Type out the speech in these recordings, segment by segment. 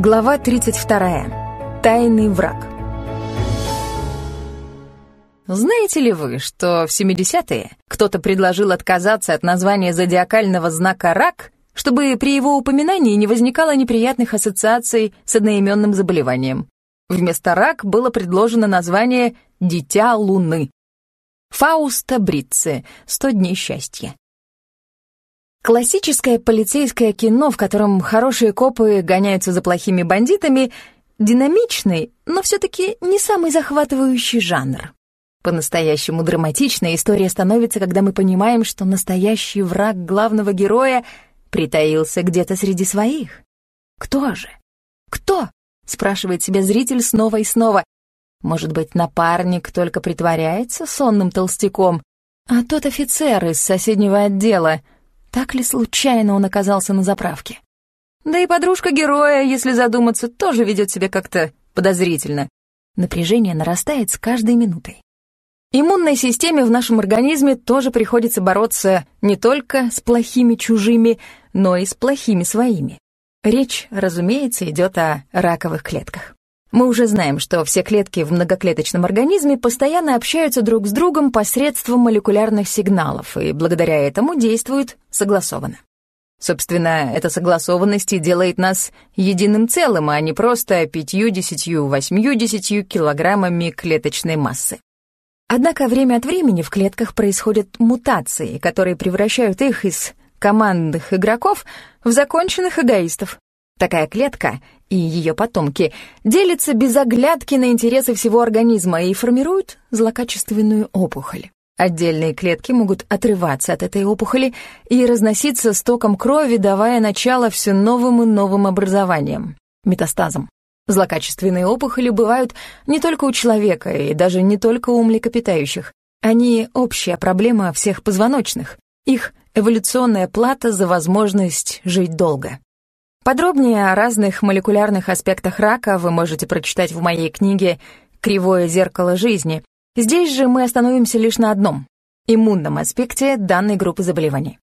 Глава 32. Тайный враг. Знаете ли вы, что в 70-е кто-то предложил отказаться от названия зодиакального знака «рак», чтобы при его упоминании не возникало неприятных ассоциаций с одноименным заболеванием? Вместо «рак» было предложено название «Дитя Луны». Фауста Бритце «Сто дней счастья». Классическое полицейское кино, в котором хорошие копы гоняются за плохими бандитами, динамичный, но все-таки не самый захватывающий жанр. По-настоящему драматичная история становится, когда мы понимаем, что настоящий враг главного героя притаился где-то среди своих. Кто же? Кто? спрашивает себя зритель снова и снова. Может быть, напарник только притворяется сонным толстяком, а тот офицер из соседнего отдела — так ли случайно он оказался на заправке? Да и подружка героя, если задуматься, тоже ведет себя как-то подозрительно. Напряжение нарастает с каждой минутой. Иммунной системе в нашем организме тоже приходится бороться не только с плохими чужими, но и с плохими своими. Речь, разумеется, идет о раковых клетках. Мы уже знаем, что все клетки в многоклеточном организме постоянно общаются друг с другом посредством молекулярных сигналов и благодаря этому действуют согласованно. Собственно, эта согласованность и делает нас единым целым, а не просто пятью-десятью, восьмью-десятью килограммами клеточной массы. Однако время от времени в клетках происходят мутации, которые превращают их из командных игроков в законченных эгоистов. Такая клетка и ее потомки делятся без оглядки на интересы всего организма и формируют злокачественную опухоль. Отдельные клетки могут отрываться от этой опухоли и разноситься стоком крови, давая начало все новым и новым образованиям, метастазам. Злокачественные опухоли бывают не только у человека и даже не только у млекопитающих. Они общая проблема всех позвоночных, их эволюционная плата за возможность жить долго. Подробнее о разных молекулярных аспектах рака вы можете прочитать в моей книге «Кривое зеркало жизни». Здесь же мы остановимся лишь на одном — иммунном аспекте данной группы заболеваний.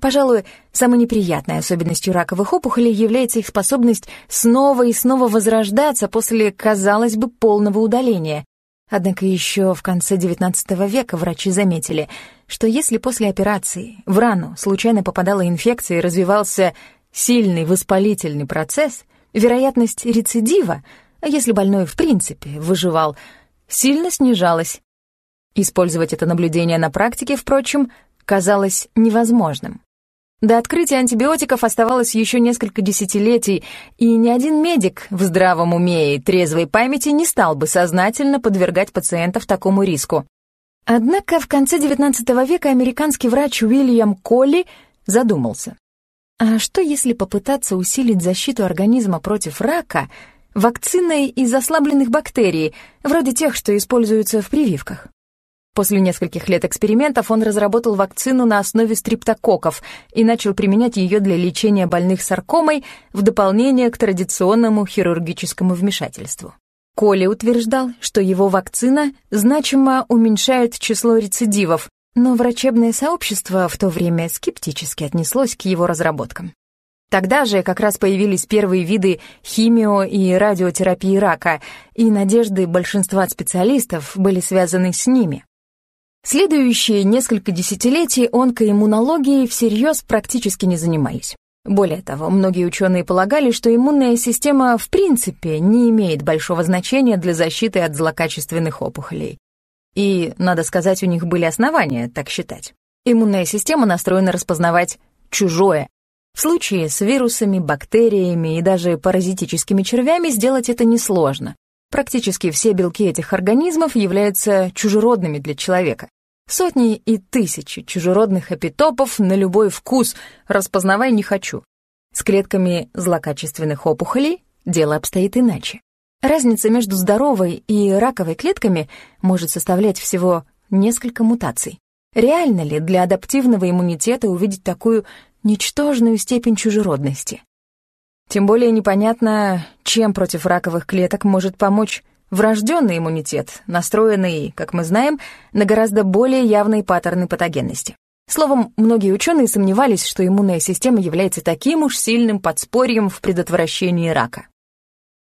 Пожалуй, самой неприятной особенностью раковых опухолей является их способность снова и снова возрождаться после, казалось бы, полного удаления. Однако еще в конце XIX века врачи заметили, что если после операции в рану случайно попадала инфекция и развивался сильный воспалительный процесс, вероятность рецидива, а если больной в принципе выживал, сильно снижалась. Использовать это наблюдение на практике, впрочем, казалось невозможным. До открытия антибиотиков оставалось еще несколько десятилетий, и ни один медик в здравом уме и трезвой памяти не стал бы сознательно подвергать пациентов такому риску. Однако в конце XIX века американский врач Уильям Колли задумался. А что если попытаться усилить защиту организма против рака вакциной из ослабленных бактерий, вроде тех, что используются в прививках? После нескольких лет экспериментов он разработал вакцину на основе стриптококков и начал применять ее для лечения больных саркомой в дополнение к традиционному хирургическому вмешательству. Коли утверждал, что его вакцина значимо уменьшает число рецидивов, но врачебное сообщество в то время скептически отнеслось к его разработкам. Тогда же как раз появились первые виды химио- и радиотерапии рака, и надежды большинства специалистов были связаны с ними. Следующие несколько десятилетий онкоиммунологией всерьез практически не занимались. Более того, многие ученые полагали, что иммунная система в принципе не имеет большого значения для защиты от злокачественных опухолей. И, надо сказать, у них были основания так считать. Иммунная система настроена распознавать чужое. В случае с вирусами, бактериями и даже паразитическими червями сделать это несложно. Практически все белки этих организмов являются чужеродными для человека. Сотни и тысячи чужеродных эпитопов на любой вкус, распознавай не хочу. С клетками злокачественных опухолей дело обстоит иначе. Разница между здоровой и раковой клетками может составлять всего несколько мутаций. Реально ли для адаптивного иммунитета увидеть такую ничтожную степень чужеродности? Тем более непонятно, чем против раковых клеток может помочь врожденный иммунитет, настроенный, как мы знаем, на гораздо более явные паттерны патогенности. Словом, многие ученые сомневались, что иммунная система является таким уж сильным подспорьем в предотвращении рака.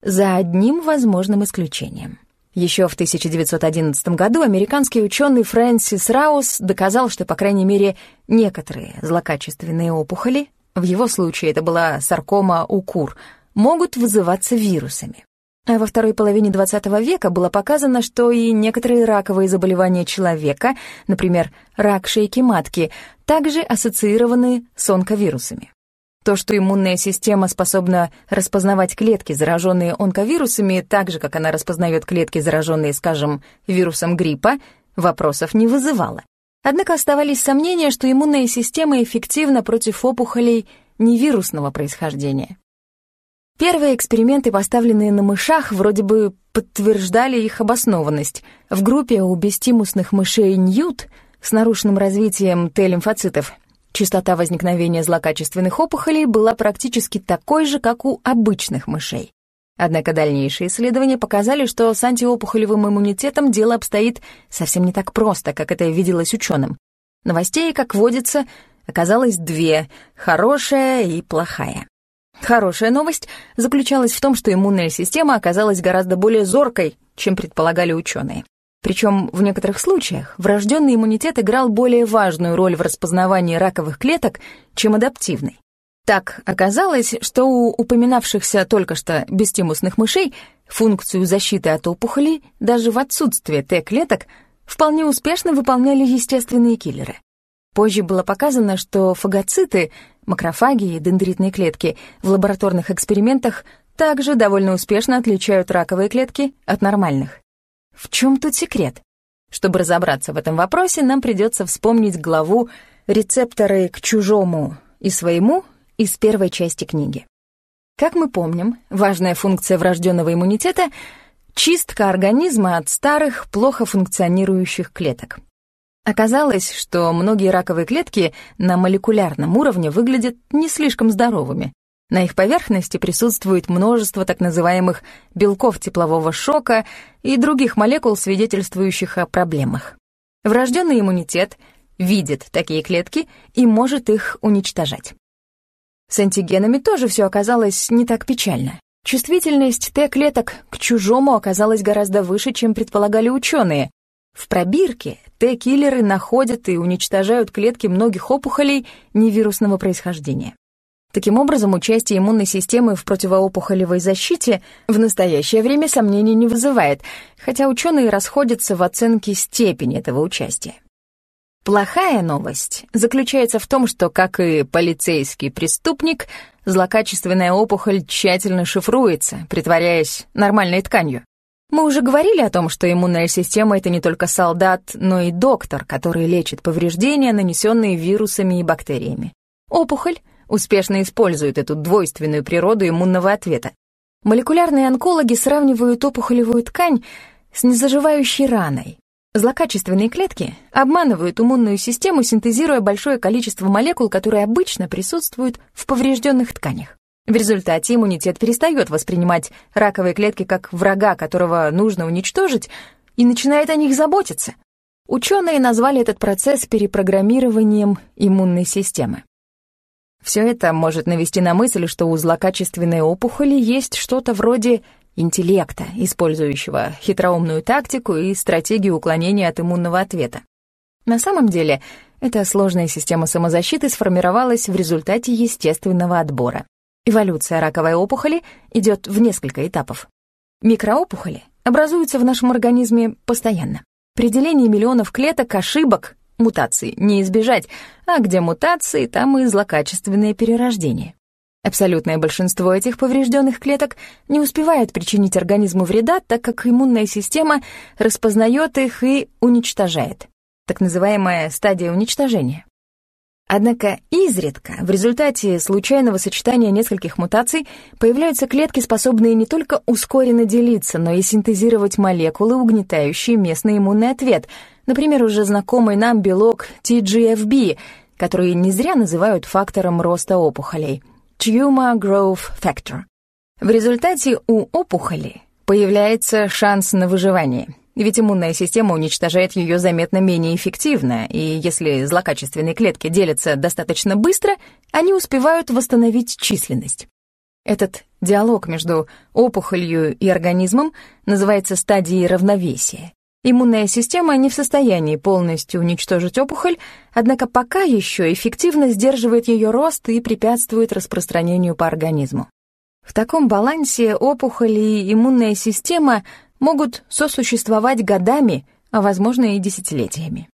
За одним возможным исключением. Еще в 1911 году американский ученый Фрэнсис Раус доказал, что, по крайней мере, некоторые злокачественные опухоли, в его случае это была саркома укур, могут вызываться вирусами. А во второй половине XX века было показано, что и некоторые раковые заболевания человека, например, рак шейки матки, также ассоциированы с онковирусами. То, что иммунная система способна распознавать клетки, зараженные онковирусами, так же, как она распознает клетки, зараженные, скажем, вирусом гриппа, вопросов не вызывало. Однако оставались сомнения, что иммунная система эффективна против опухолей невирусного происхождения. Первые эксперименты, поставленные на мышах, вроде бы подтверждали их обоснованность. В группе у бестимусных мышей Ньют с нарушенным развитием Т-лимфоцитов частота возникновения злокачественных опухолей была практически такой же, как у обычных мышей. Однако дальнейшие исследования показали, что с антиопухолевым иммунитетом дело обстоит совсем не так просто, как это виделось ученым. Новостей, как водится, оказалось две — хорошая и плохая. Хорошая новость заключалась в том, что иммунная система оказалась гораздо более зоркой, чем предполагали ученые. Причем в некоторых случаях врожденный иммунитет играл более важную роль в распознавании раковых клеток, чем адаптивный. Так оказалось, что у упоминавшихся только что бестимусных мышей функцию защиты от опухолей даже в отсутствие Т-клеток вполне успешно выполняли естественные киллеры. Позже было показано, что фагоциты макрофаги и дендритные клетки в лабораторных экспериментах также довольно успешно отличают раковые клетки от нормальных. В чем тут секрет? Чтобы разобраться в этом вопросе, нам придется вспомнить главу «Рецепторы к чужому и своему» из первой части книги. Как мы помним, важная функция врожденного иммунитета — чистка организма от старых, плохо функционирующих клеток. Оказалось, что многие раковые клетки на молекулярном уровне выглядят не слишком здоровыми. На их поверхности присутствует множество так называемых белков теплового шока и других молекул, свидетельствующих о проблемах. Врожденный иммунитет видит такие клетки и может их уничтожать. С антигенами тоже все оказалось не так печально. Чувствительность Т-клеток к чужому оказалась гораздо выше, чем предполагали ученые, в пробирке Т-киллеры находят и уничтожают клетки многих опухолей невирусного происхождения. Таким образом, участие иммунной системы в противоопухолевой защите в настоящее время сомнений не вызывает, хотя ученые расходятся в оценке степени этого участия. Плохая новость заключается в том, что, как и полицейский преступник, злокачественная опухоль тщательно шифруется, притворяясь нормальной тканью. Мы уже говорили о том, что иммунная система — это не только солдат, но и доктор, который лечит повреждения, нанесенные вирусами и бактериями. Опухоль успешно использует эту двойственную природу иммунного ответа. Молекулярные онкологи сравнивают опухолевую ткань с незаживающей раной. Злокачественные клетки обманывают иммунную систему, синтезируя большое количество молекул, которые обычно присутствуют в поврежденных тканях. В результате иммунитет перестает воспринимать раковые клетки как врага, которого нужно уничтожить, и начинает о них заботиться. Ученые назвали этот процесс перепрограммированием иммунной системы. Все это может навести на мысль, что у злокачественной опухоли есть что-то вроде интеллекта, использующего хитроумную тактику и стратегию уклонения от иммунного ответа. На самом деле, эта сложная система самозащиты сформировалась в результате естественного отбора. Эволюция раковой опухоли идет в несколько этапов. Микроопухоли образуются в нашем организме постоянно. При делении миллионов клеток ошибок, мутаций не избежать, а где мутации, там и злокачественные перерождения. Абсолютное большинство этих поврежденных клеток не успевает причинить организму вреда, так как иммунная система распознает их и уничтожает. Так называемая стадия уничтожения. Однако изредка, в результате случайного сочетания нескольких мутаций, появляются клетки, способные не только ускоренно делиться, но и синтезировать молекулы, угнетающие местный иммунный ответ, например, уже знакомый нам белок TGFB, который не зря называют фактором роста опухолей — Tumor Growth Factor. В результате у опухоли появляется шанс на выживание — ведь иммунная система уничтожает ее заметно менее эффективно, и если злокачественные клетки делятся достаточно быстро, они успевают восстановить численность. Этот диалог между опухолью и организмом называется стадией равновесия. Иммунная система не в состоянии полностью уничтожить опухоль, однако пока еще эффективно сдерживает ее рост и препятствует распространению по организму. В таком балансе опухоль и иммунная система могут сосуществовать годами, а возможно и десятилетиями.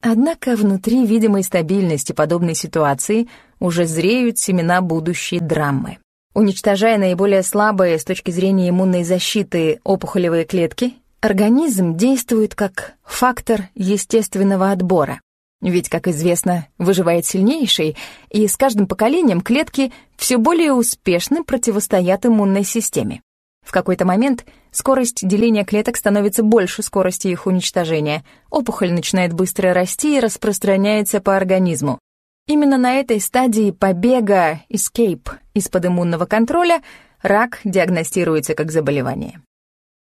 Однако внутри видимой стабильности подобной ситуации уже зреют семена будущей драмы. Уничтожая наиболее слабые с точки зрения иммунной защиты опухолевые клетки, организм действует как фактор естественного отбора. Ведь, как известно, выживает сильнейший, и с каждым поколением клетки все более успешно противостоят иммунной системе. В какой-то момент скорость деления клеток становится больше скорости их уничтожения, опухоль начинает быстро расти и распространяется по организму. Именно на этой стадии побега, escape, из-под иммунного контроля, рак диагностируется как заболевание.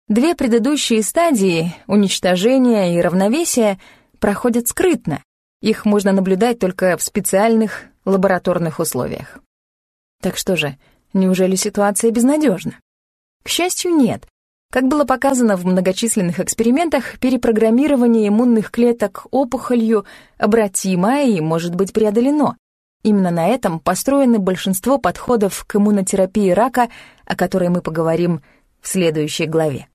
Две предыдущие стадии, уничтожения и равновесия, проходят скрытно, их можно наблюдать только в специальных лабораторных условиях. Так что же, неужели ситуация безнадежна? К счастью, нет. Как было показано в многочисленных экспериментах, перепрограммирование иммунных клеток опухолью обратимо и может быть преодолено. Именно на этом построены большинство подходов к иммунотерапии рака, о которой мы поговорим в следующей главе.